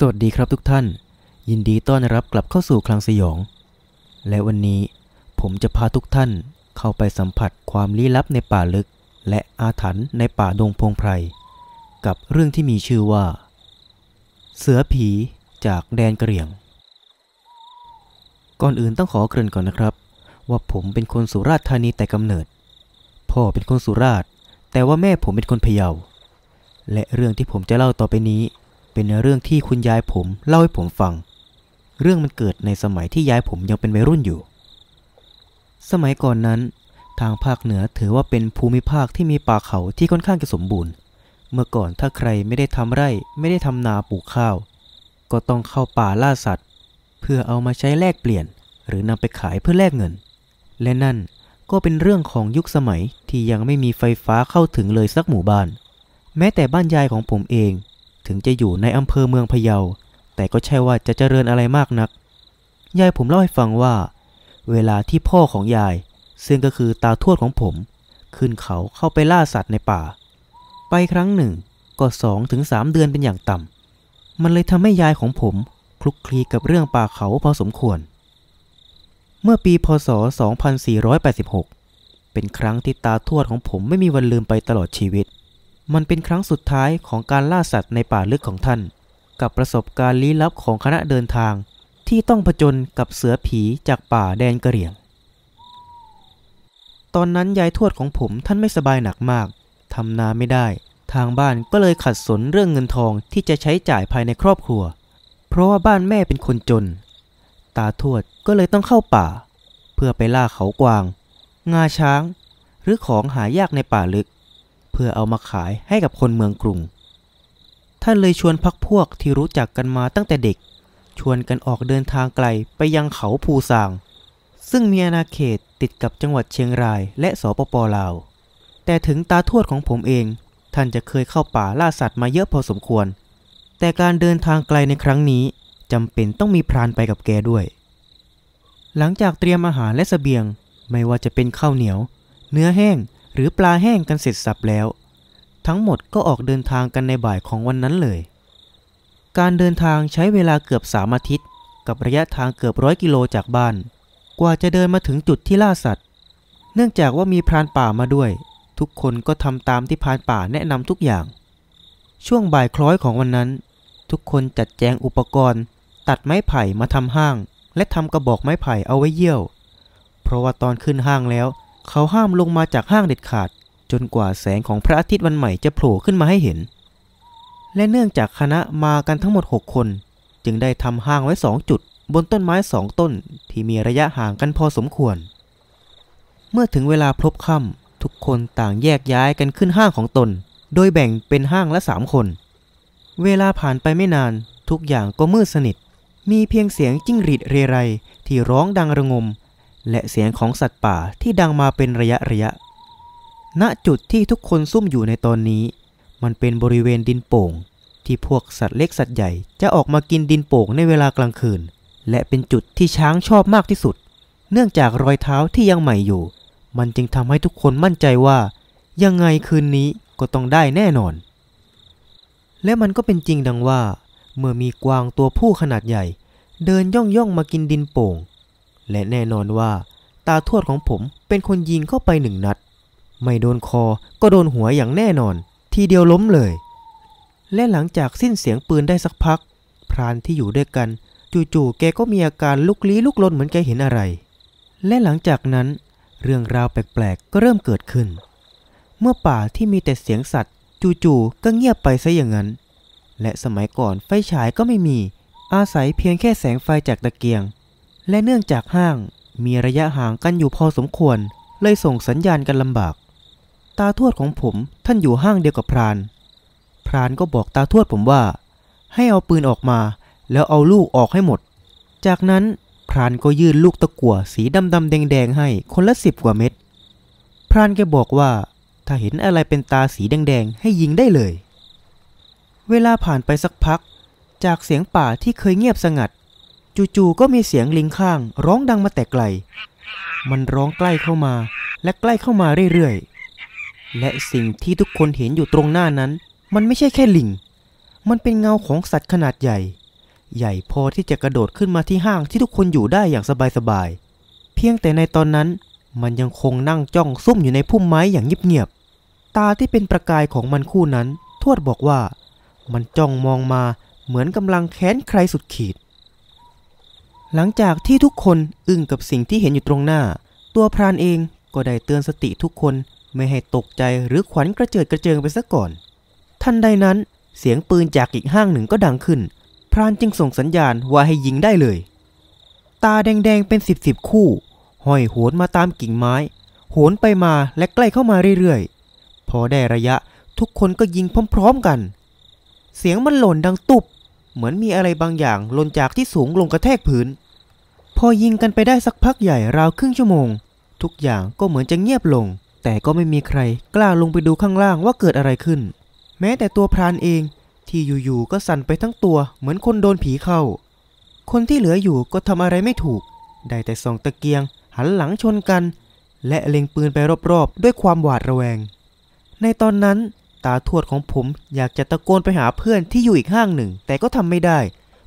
สวัสดีครับทุกท่าน ยินดีต้อนรับกลับเข้าสู่คลังสยอง และวันนี้ผมจะพาทุกท่านเข้าไปสัมผัสความลี้ลับในป่าลึก และอาถรรพ์ในป่าดงพงไพร กับเรื่องที่มีชื่อว่า เสือผีจากแดนกระเหรี่ยง ก่อนอื่นต้องขอเกริ่นก่อนนะครับ ว่าผมเป็นคนสุราษฎร์ธานีแต่กำเนิด พ่อเป็นคนสุราษฎร์แต่ว่าแม่ผมเป็นคนพะเยาและเรื่องที่ผมจะเล่าต่อไปนี้ เป็นเรื่องที่คุณยายผมเล่าให้ผมฟัง เรื่องมันเกิดในสมัยที่ยายผมยังเป็นวัยรุ่นอยู่ สมัยก่อนนั้น ทางภาคเหนือถือว่าเป็นภูมิภาคที่มีป่าเขาที่ค่อนข้างจะสมบูรณ์ เมื่อก่อนถ้าใครไม่ได้ทำไร่ ไม่ได้ทำนาปลูกข้าว ก็ต้องเข้าป่าล่าสัตว์ เพื่อเอามาใช้แลกเปลี่ยน หรือนำไปขายเพื่อแลกเงิน และนั่นก็เป็นเรื่องของยุคสมัยที่ยังไม่มีไฟฟ้าเข้าถึงเลยสักหมู่บ้าน แม้แต่บ้านยายของผมเอง ถึงจะอยู่ในอำเภอเมืองพะเยา แต่ก็ใช่ว่าจะเจริญอะไรมากนัก ยายผมเล่าให้ฟังว่า เวลาที่พ่อของยาย ซึ่งก็คือตาทวดของผม ขึ้นเขาเข้าไปล่าสัตว์ในป่า ไปครั้งหนึ่งก็สองถึงสามเดือนเป็นอย่างต่ำ มันเลยทำให้ยายของผมคลุกคลีกับเรื่องป่าเขาพอสมควร เมื่อปีพศ 2486 เป็นครั้งที่ตาทวดของผมไม่มีวันลืมไปตลอดชีวิต มันเป็นครั้งสุดท้ายของการล่าสัตว์ในป่าลึกของท่าน กับประสบการณ์ลี้ลับของคณะเดินทาง ที่ต้องผจญกับเสือผีจากป่าแดนกระเหรี่ยง ตอนนั้นยายทวดของผมท่านไม่สบายหนักมากทำนาไม่ได้ ทางบ้านก็เลยขัดสนเรื่องเงินทองที่จะใช้จ่ายภายในครอบครัว เพราะว่าบ้านแม่เป็นคนจน ตาทวดก็เลยต้องเข้าป่า เพื่อไปล่าเขากวาง งาช้าง หรือของหายากในป่าลึก พื่อเอามาขายให้กับคนเมืองกรุง ท่านเลยชวนพักพวกที่รู้จักกันมาตั้งแต่เด็ก ชวนกันออกเดินทางไกลไปยังเขาภูซาง ซึ่งมีอาณาเขตติดกับจังหวัดเชียงรายและสปปลาว แต่ถึงตาทวดของผมเอง ท่านจะเคยเข้าป่าล่าสัตว์มาเยอะพอสมควร แต่การเดินทางไกลในครั้งนี้จำเป็นต้องมีพรานไปกับแกด้วย หลังจากเตรียมอาหารและเสบียง ไม่ว่าจะเป็นข้าวเหนียว เนื้อแห้ง หรือปลาแห้งกันเสร็จสับแล้ว ทั้งหมดก็ออกเดินทางกันในบ่ายของวันนั้นเลย การเดินทางใช้เวลาเกือบสามอาทิตย์ กับระยะทางเกือบร้อยกิโลจากบ้าน กว่าจะเดินมาถึงจุดที่ล่าสัตว์ เนื่องจากว่ามีพรานป่ามาด้วย ทุกคนก็ทำตามที่พรานป่าแนะนำทุกอย่าง ช่วงบ่ายคล้อยของวันนั้น ทุกคนจัดแจงอุปกรณ์ ตัดไม้ไผ่มาทำห้าง และทำกระบอกไม้ไผ่เอาไว้เยี่ยว เพราะว่าตอนขึ้นห้างแล้ว เขาห้ามลงมาจากห้างเด็ดขาด จนกว่าแสงของพระอาทิตย์วันใหม่จะโผล่ขึ้นมาให้เห็น และเนื่องจากคณะมากันทั้งหมด 6 คน จึงได้ทำห้างไว้2จุด บนต้นไม้สองต้นที่มีระยะห่างกันพอสมควร เมื่อถึงเวลาพลบค่ำทุกคนต่างแยกย้ายกันขึ้นห้างของตน โดยแบ่งเป็นห้างละสามคน เวลาผ่านไปไม่นานทุกอย่างก็มืดสนิท มีเพียงเสียงจิ้งหรีดเรไรที่ร้องดังระงม และเสียงของสัตว์ป่าที่ดังมาเป็นระยะระยะ ณ จุดที่ทุกคนซุ่มอยู่ในตอนนี้ มันเป็นบริเวณดินโป่ง ที่พวกสัตว์เล็กสัตว์ใหญ่จะออกมากินดินโป่งในเวลากลางคืน และเป็นจุดที่ช้างชอบมากที่สุด เนื่องจากรอยเท้าที่ยังใหม่อยู่ มันจึงทำให้ทุกคนมั่นใจว่า ยังไงคืนนี้ก็ต้องได้แน่นอน และมันก็เป็นจริงดังว่า เมื่อมีกวางตัวผู้ขนาดใหญ่ เดินย่องย่องมากินดินโป่ง และแน่นอนว่าตาทวดของผมเป็นคนยิงเข้าไปหนึ่งนัด ไม่โดนคอก็โดนหัวอย่างแน่นอน ทีเดียวล้มเลย และหลังจากสิ้นเสียงปืนได้สักพัก พรานที่อยู่ด้วยกัน จู่ๆแกก็มีอาการลุกลี้ลุกลนเหมือนแกเห็นอะไร และหลังจากนั้น เรื่องราวแปลกๆก็เริ่มเกิดขึ้น เมื่อป่าที่มีแต่เสียงสัตว์ จู่ๆก็เงียบไปซะอย่างนั้น และสมัยก่อนไฟฉายก็ไม่มี อาศัยเพียงแค่แสงไฟจากตะเกียง และเนื่องจากห้างมีระยะห่างกันอยู่พอสมควร เลยส่งสัญญาณกันลำบาก ตาทวดของผมท่านอยู่ห้างเดียวกับพราน พรานก็บอกตาทวดผมว่า ให้เอาปืนออกมา แล้วเอาลูกออกให้หมด จากนั้นพรานก็ยื่นลูกตะกั่วสีดำๆแดงๆให้คนละสิบกว่าเม็ด พรานแกบอกว่า ถ้าเห็นอะไรเป็นตาสีแดงๆ ให้ยิงได้เลย เวลาผ่านไปสักพัก จากเสียงป่าที่เคยเงียบสงัด จู่ๆก็มีเสียงลิงข้าง ร้องดังมาแต่ไกล มันร้องใกล้เข้ามาและใกล้เข้ามาเรื่อยๆ และสิ่งที่ทุกคนเห็นอยู่ตรงหน้านั้น มันไม่ใช่แค่ลิง มันเป็นเงาของสัตว์ขนาดใหญ่ ใหญ่พอที่จะกระโดดขึ้นมาที่ห้างที่ทุกคนอยู่ได้อย่างสบายๆ เพียงแต่ในตอนนั้น มันยังคงนั่งจ้องซุ่มอยู่ในพุ่มไม้อย่างเงียบๆ ตาที่เป็นประกายของมันคู่นั้น ทวดบอกว่า มันจ้องมองมาเหมือนกำลังแค้นใครสุดขีด หลังจากที่ทุกคนอึ้งกับสิ่งที่เห็นอยู่ตรงหน้า ตัวพรานเองก็ได้เตือนสติทุกคนไม่ให้ตกใจหรือขวัญกระเจิดกระเจิงไปซะก่อน ทันใดนั้นเสียงปืนจากอีกห้างหนึ่งก็ดังขึ้น พรานจึงส่งสัญญาณว่าให้ยิงได้เลย ตาแดงๆเป็นสิบสิบคู่ห้อยโหนมาตามกิ่งไม้ โหนไปมาและใกล้เข้ามาเรื่อยๆ พอได้ระยะทุกคนก็ยิงพร้อมๆกัน เสียงมันหล่นดังตุบ เหมือนมีอะไรบางอย่างหล่นจากที่สูงลงกระแทกพื้น พอยิงกันไปได้สักพักใหญ่ราวครึ่งชั่วโมง ทุกอย่างก็เหมือนจะเงียบลง แต่ก็ไม่มีใครกล้าลงไปดูข้างล่างว่าเกิดอะไรขึ้น แม้แต่ตัวพรานเองที่อยู่ๆก็สั่นไปทั้งตัวเหมือนคนโดนผีเข้า คนที่เหลืออยู่ก็ทำอะไรไม่ถูก ได้แต่ส่องตะเกียง หันหลังชนกัน และเล็งปืนไปรอบๆ ด้วยความหวาดระแวง ในตอนนั้นาทวดของผมอยากจะตะโกนไปหาเพื่อนที่อยู่อีกห้างหนึ่ง แต่ก็ทำไม่ได้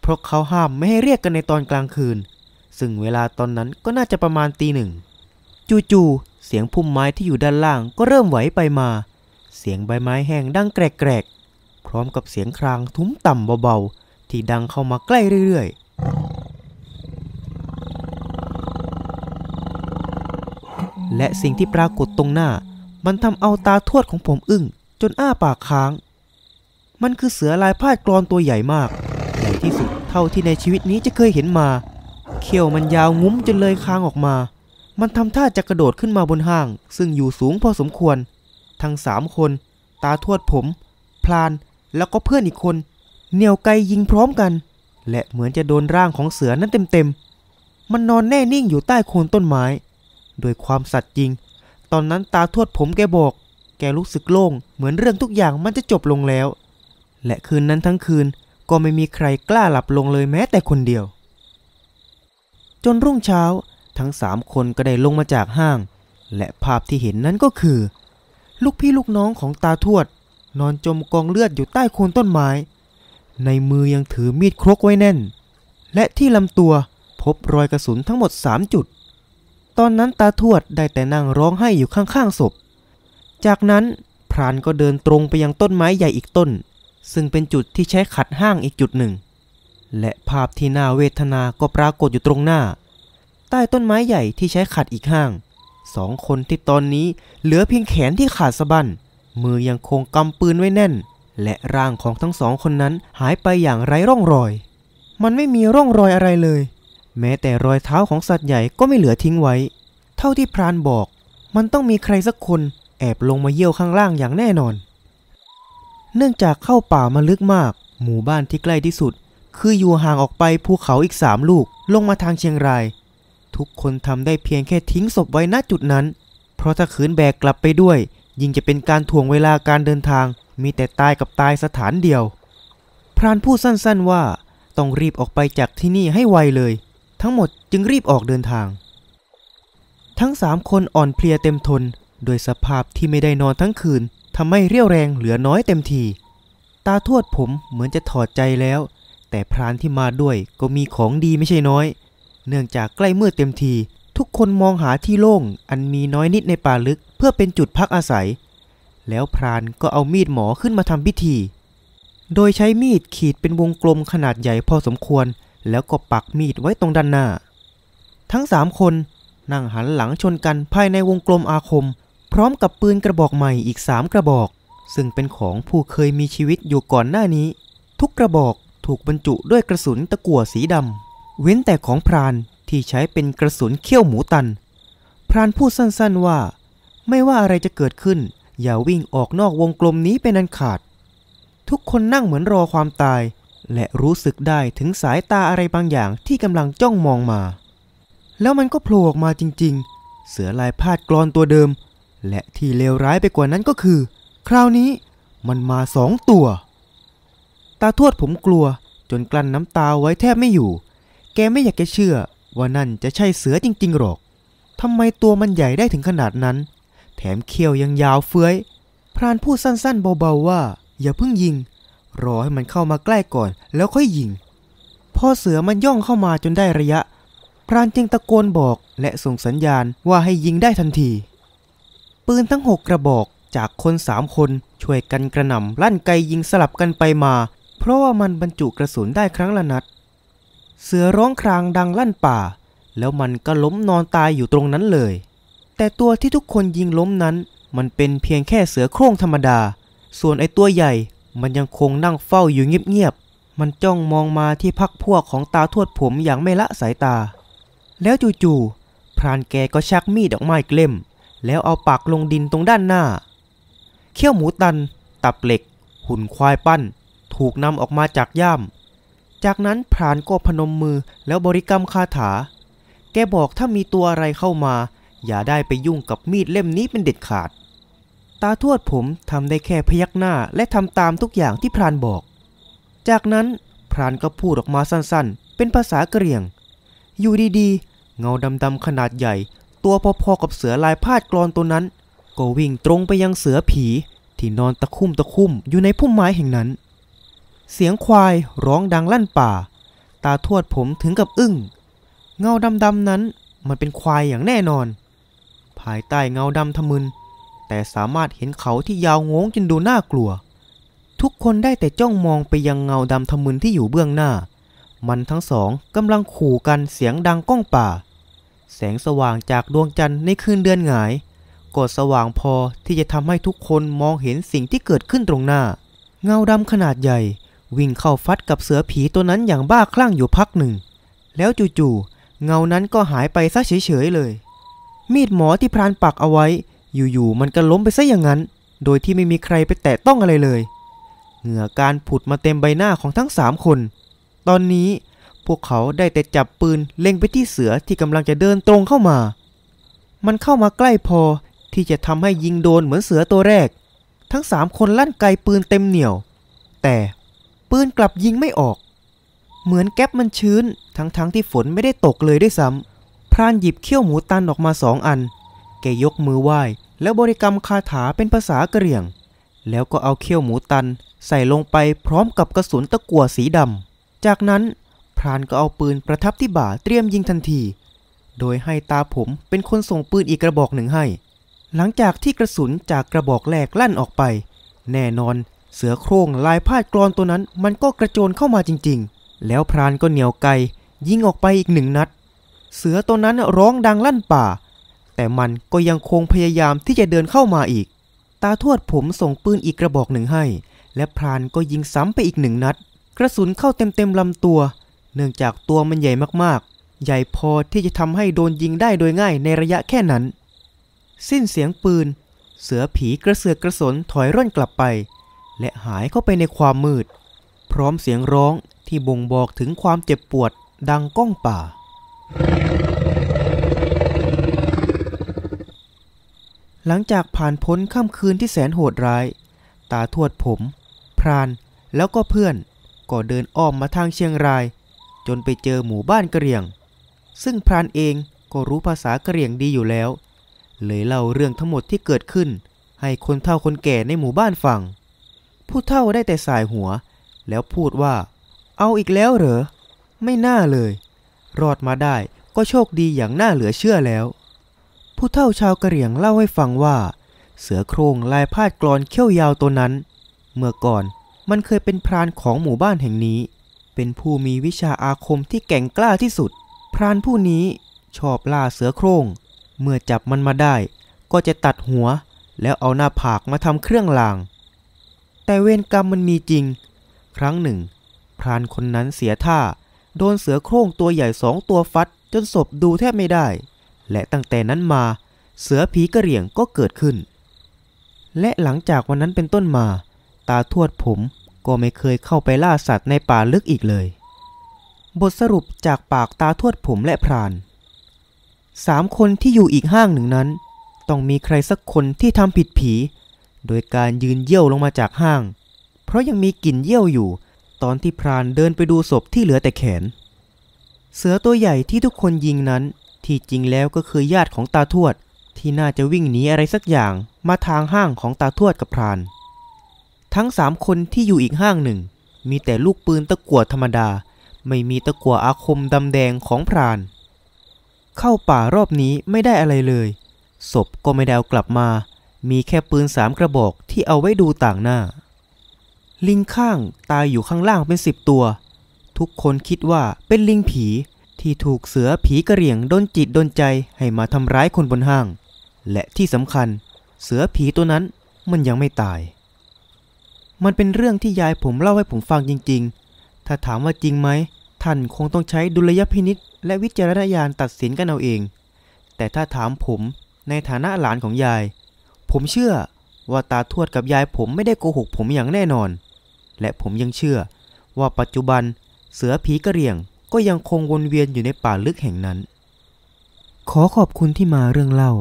เพราะเขาห้ามไม่ให้เรียกกันในตอนกลางคืน ซึ่งเวลาตอนนั้นก็น่าจะประมาณตีหนึ่ง จู่ๆเสียงพุ่มไม้ที่อยู่ด้านล่างก็เริ่มไหวไปมา เสียงใบไม้แห้งดังแกรกๆ พร้อมกับเสียงครางทุ้มต่ำเบาๆ ที่ดังเข้ามาใกล้เรื่อยๆและสิ่งที่ปรากฏตรงหน้า มันทำเอาตาทวดของผมอึ้ง จนอ้าปากค้าง มันคือเสือลายพาดกรอนตัวใหญ่มาก ใหญ่ที่สุดเท่าที่ในชีวิตนี้จะเคยเห็นมา เขี้ยวมันยาวงุ้มจนเลยคางออกมา มันทำท่าจะกระโดดขึ้นมาบนห้าง ซึ่งอยู่สูงพอสมควร ทั้งสามคน ตาทวดผม พลาน แล้วก็เพื่อนอีกคน เหนี่ยวไกยิงพร้อมกัน และเหมือนจะโดนร่างของเสือนั้นเต็มๆ มันนอนแน่นิ่งอยู่ใต้โคนต้นไม้ โดยความสัตย์จริง ตอนนั้นตาทวดผมแกบอก แกรู้สึกโล่ง เหมือนเรื่องทุกอย่างมันจะจบลงแล้ว และคืนนั้นทั้งคืนก็ไม่มีใครกล้าหลับลงเลยแม้แต่คนเดียว จนรุ่งเช้าทั้งสามคนก็ได้ลงมาจากห้าง และภาพที่เห็นนั้นก็คือ ลูกพี่ลูกน้องของตาทวด นอนจมกองเลือดอยู่ใต้โคนต้นไม้ ในมือยังถือมีดครกไว้แน่น และที่ลำตัวพบรอยกระสุนทั้งหมดสามจุด ตอนนั้นตาทวดได้แต่นั่งร้องไห้อยู่ข้างๆศพ จากนั้นพรานก็เดินตรงไปยังต้นไม้ใหญ่อีกต้น ซึ่งเป็นจุดที่ใช้ขัดห้างอีกจุดหนึ่ง และภาพที่น่าเวทนาก็ปรากฏอยู่ตรงหน้า ใต้ต้นไม้ใหญ่ที่ใช้ขัดอีกห้างสองคนที่ตอนนี้เหลือเพียงแขนที่ขาดสะบั้นมือยังคงกำปืนไว้แน่น และร่างของทั้งสองคนนั้นหายไปอย่างไร้ร่องรอย มันไม่มีร่องรอยอะไรเลย แม้แต่รอยเท้าของสัตว์ใหญ่ก็ไม่เหลือทิ้งไว้ เท่าที่พรานบอก มันต้องมีใครสักคน แอบลงมาเยี่ยวข้างล่างอย่างแน่นอน เนื่องจากเข้าป่ามาลึกมาก หมู่บ้านที่ใกล้ที่สุด คืออยู่ห่างออกไปภูเขาอีกสามลูกลงมาทางเชียงราย ทุกคนทำได้เพียงแค่ทิ้งศพไว้ณจุดนั้น เพราะถ้าขืนแบกกลับไปด้วย ยิ่งจะเป็นการถ่วงเวลาการเดินทาง มีแต่ตายกับตายสถานเดียว พรานพูดสั้นๆว่าต้องรีบออกไปจากที่นี่ให้ไวเลย ทั้งหมดจึงรีบออกเดินทาง ทั้งสามคนอ่อนเพลียเต็มทน โดยสภาพที่ไม่ได้นอนทั้งคืนทำให้เรี่ยวแรงเหลือน้อยเต็มที ตาทวดผมเหมือนจะถอดใจแล้ว แต่พรานที่มาด้วยก็มีของดีไม่ใช่น้อย เนื่องจากใกล้มืดเต็มที ทุกคนมองหาที่โล่งอันมีน้อยนิดในป่าลึกเพื่อเป็นจุดพักอาศัย แล้วพรานก็เอามีดหมอขึ้นมาทำพิธี โดยใช้มีดขีดเป็นวงกลมขนาดใหญ่พอสมควร แล้วก็ปักมีดไว้ตรงด้านหน้า ทั้งสามคนนั่งหันหลังชนกันภายในวงกลมอาคม ร้อมกับปืนกระบอกใหม่อีกสามกระบอก ซึ่งเป็นของผู้เคยมีชีวิตอยู่ก่อนหน้านี้ ทุกกระบอกถูกบรรจุด้วยกระสุนตะกั่วสีดำเว้นแต่ของพรานที่ใช้เป็นกระสุนเขี้ยวหมูตัน พรานพูดสั้นๆว่า ไม่ว่าอะไรจะเกิดขึ้น อย่าวิ่งออกนอกวงกลมนี้เป็นอันขาด ทุกคนนั่งเหมือนรอความตาย และรู้สึกได้ถึงสายตาอะไรบางอย่างที่กำลังจ้องมองมา แล้วมันก็โผล่ออกมาจริง ๆ เสือลายพาดกรอนตัวเดิม และที่เลวร้ายไปกว่านั้นก็คือ คราวนี้มันมาสองตัว ตาทวดผมกลัวจนกลั้นน้ำตาไว้แทบไม่อยู่ แกไม่อยากจะเชื่อว่านั่นจะใช่เสือจริงๆหรอกทำไมตัวมันใหญ่ได้ถึงขนาดนั้น แถมเขี้ยวยังยาวเฟื้อย พรานพูดสั้นๆ เบาๆว่า อย่าเพิ่งยิง รอให้มันเข้ามาใกล้ก่อนแล้วค่อยยิงพพอเสือมันย่องเข้ามาจนได้ระยะ พรานจึงตะโกนบอกและส่งสัญญาณว่าให้ยิงได้ทันที ปืนทั้งหกกระบอกจากคนสามคนช่วยกันกระหน่ำลั่นไกยิงสลับกันไปมา เพราะว่ามันบรรจุกระสุนได้ครั้งละนัด เสือร้องครางดังลั่นป่า แล้วมันก็ล้มนอนตายอยู่ตรงนั้นเลย แต่ตัวที่ทุกคนยิงล้มนั้น มันเป็นเพียงแค่เสือโคร่งธรรมดา ส่วนไอตัวใหญ่มันยังคงนั่งเฝ้าอยู่เงียบๆมันจ้องมองมาที่พักพวกของตาทวดผมอย่างไม่ละสายตา แล้วจู่ๆพรานแกก็ชักมีดออกมาอีกเล่ม แล้วเอาปักลงดินตรงด้านหน้า เขี้ยวหมูตัน ตับเหล็ก หุ่นควายปั้น ถูกนำออกมาจากย่าม จากนั้นพรานก็พนมมือแล้วบริกรรมคาถา แกบอกถ้ามีตัวอะไรเข้ามา อย่าได้ไปยุ่งกับมีดเล่มนี้เป็นเด็ดขาด ตาทวดผมทำได้แค่พยักหน้าและทำตามทุกอย่างที่พรานบอก จากนั้นพรานก็พูดออกมาสั้นๆ เป็นภาษากะเหรี่ยง อยู่ดีๆ เงาดำๆขนาดใหญ่ ตัวพอๆกับเสือลายพาดกรอนตัวนั้น ก็วิ่งตรงไปยังเสือผี ที่นอนตะคุ่มตะคุ่มอยู่ในพุ่มไม้แห่งนั้น เสียงควายร้องดังลั่นป่า ตาทวดผมถึงกับอึ้ง เงาดำๆนั้นมันเป็นควายอย่างแน่นอน ภายใต้เงาดำทะมึน แต่สามารถเห็นเขาที่ยาวงงจนดูน่ากลัว ทุกคนได้แต่จ้องมองไปยังเงาดำทะมึนที่อยู่เบื้องหน้า มันทั้งสองกำลังขู่กันเสียงดังก้องป่า แสงสว่างจากดวงจันทร์ในคืนเดือนหงายก็สว่างพอที่จะทำให้ทุกคนมองเห็นสิ่งที่เกิดขึ้นตรงหน้า เงาดำขนาดใหญ่ วิ่งเข้าฟัดกับเสือผีตัวนั้นอย่างบ้าคลั่งอยู่พักหนึ่ง แล้วจู่ๆเงานั้นก็หายไปซะเฉยๆเลย มีดหมอที่พรานปักเอาไว้ อยู่ๆมันก็ล้มไปซะอย่างนั้น โดยที่ไม่มีใครไปแตะต้องอะไรเลย เหงื่อการผุดมาเต็มใบหน้าของทั้งสามคน ตอนนี้ พวกเขาได้แต่จับปืนเล็งไปที่เสือที่กำลังจะเดินตรงเข้ามา มันเข้ามาใกล้พอที่จะทำให้ยิงโดนเหมือนเสือตัวแรก ทั้งสามคนลั่นไกปืนเต็มเหนี่ยว แต่ปืนกลับยิงไม่ออก เหมือนแก๊ปมันชื้น ทั้งๆทที่ฝนไม่ได้ตกเลยด้วยซ้ำพรานหยิบเขี้ยวหมูตันออกมาสองอัน แกยกมือไหว้ แล้วบริกรรมคาถาเป็นภาษากะเหรี่ยง แล้วก็เอาเขี้ยวหมูตันใส่ลงไปพร้อมกับกระสุนตะกั่วสีดำจากนั้นานก็เอาปืนประทับที่บ่าเตรียมยิงทันที โดยให้ตาผมเป็นคนส่งปืนอีกกระบอกหนึ่งให้ หลังจากที่กระสุนจากกระบอกแรกลั่นออกไป แน่นอนเสือโคร่งลายพาดกรอนตัวนั้น มันก็กระโจนเข้ามาจริง ๆ แล้วพรานก็เหนียวไกยิงออกไปอีกหนึ่งนัด เสือตัวนั้นร้องดังลั่นป่า แต่มันก็ยังคงพยายามที่จะเดินเข้ามาอีก ตาทวดผมส่งปืนอีกกระบอกหนึ่งให้ และพรานก็ยิงซ้ำไปอีกหนึ่งนัด กระสุนเข้าเต็มๆลำตัว เนื่องจากตัวมันใหญ่มากๆ ใหญ่พอที่จะทำให้โดนยิงได้โดยง่ายในระยะแค่นั้น สิ้นเสียงปืน เสือผีกระเสือกกระสนถอยร่นกลับไป และหายเข้าไปในความมืด พร้อมเสียงร้องที่บ่งบอกถึงความเจ็บปวดดังก้องป่า หลังจากผ่านพ้นค่ำคืนที่แสนโหดร้าย ตาทวดผม พรานแล้วก็เพื่อนก็เดินอ้อมมาทางเชียงราย จนไปเจอหมู่บ้านกะเหรี่ยง ซึ่งพรานเองก็รู้ภาษากะเหรี่ยงดีอยู่แล้ว เลยเล่าเรื่องทั้งหมดที่เกิดขึ้น ให้คนเฒ่าคนแก่ในหมู่บ้านฟัง ผู้เฒ่าได้แต่สายหัว แล้วพูดว่า เอาอีกแล้วเหรอ ไม่น่าเลย รอดมาได้ก็โชคดีอย่างน่าเหลือเชื่อแล้ว ผู้เฒ่าชาวกะเหรี่ยงเล่าให้ฟังว่า เสือโครงลายพาดกรอนเขี้ยวยาวตัวนั้น เมื่อก่อนมันเคยเป็นพรานของหมู่บ้านแห่งนี้ เป็นผู้มีวิชาอาคมที่แก่งกล้าที่สุด พรานผู้นี้ชอบล่าเสือโครงเมื่อจับมันมาได้ ก็จะตัดหัว แล้วเอาหน้าผากมาทำเครื่องราง แต่เวรกรรมมันมีจริง ครั้งหนึ่ง พรานคนนั้นเสียท่า โดนเสือโคร่งตัวใหญ่สองตัวฟัด จนศพดูแทบไม่ได้ และตั้งแต่นั้นมา เสือผีกระเหรี่ยงก็เกิดขึ้น และหลังจากวันนั้นเป็นต้นมา ตาทวดผม ก็ไม่เคยเข้าไปล่าสัตว์ในป่าลึกอีกเลย บทสรุปจากปากตาทวดผมและพรานสามคนที่อยู่อีกห้างหนึ่งนั้น ต้องมีใครสักคนที่ทำผิดผี โดยการยืนเยี่ยวลงมาจากห้าง เพราะยังมีกลิ่นเยี่ยวอยู่ ตอนที่พรานเดินไปดูศพที่เหลือแต่แขน เสือตัวใหญ่ที่ทุกคนยิงนั้น ที่จริงแล้วก็คือญาติของตาทวด ที่น่าจะวิ่งหนีอะไรสักอย่างมาทางห้างของตาทวดกับพราน ทั้งสามคนที่อยู่อีกห้างหนึ่ง มีแต่ลูกปืนตะกั่วธรรมดา ไม่มีตะกั่วอาคมดำแดงของพราน เข้าป่ารอบนี้ไม่ได้อะไรเลย ศพก็ไม่ได้เอากลับมา มีแค่ปืนสามกระบอกที่เอาไว้ดูต่างหน้า ลิงข้างตายอยู่ข้างล่างเป็นสิบตัว ทุกคนคิดว่าเป็นลิงผีที่ถูกเสือผีกระเหรี่ยงดนจิตดนใจให้มาทำร้ายคนบนห้าง และที่สำคัญ เสือผีตัวนั้นมันยังไม่ตาย มันเป็นเรื่องที่ยายผมเล่าให้ผมฟังจริง ๆ ถ้าถามว่าจริงไหม ท่านคงต้องใช้ดุลยพินิษและวิจารณญาณตัดสินกันเอาเอง แต่ถ้าถามผมในฐานะหลานของยาย ผมเชื่อว่าตาทวดกับยายผมไม่ได้โกหกผมอย่างแน่นอน และผมยังเชื่อว่าปัจจุบันเสือผีกระเรียงก็ยังคงวนเวียนอยู่ในป่าลึกแห่งนั้น ขอขอบคุณที่มาเรื่องเล่า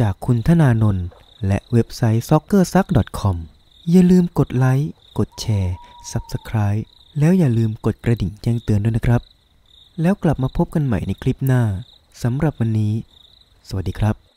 จากคุณธนานนท์และเว็บไซต์ soccersuck.com อย่าลืมกดไลค์ กดแชร์ Subscribe แล้วอย่าลืมกดกระดิ่งแจ้งเตือนด้วยนะครับ แล้วกลับมาพบกันใหม่ในคลิปหน้าสำหรับวันนี้ สวัสดีครับ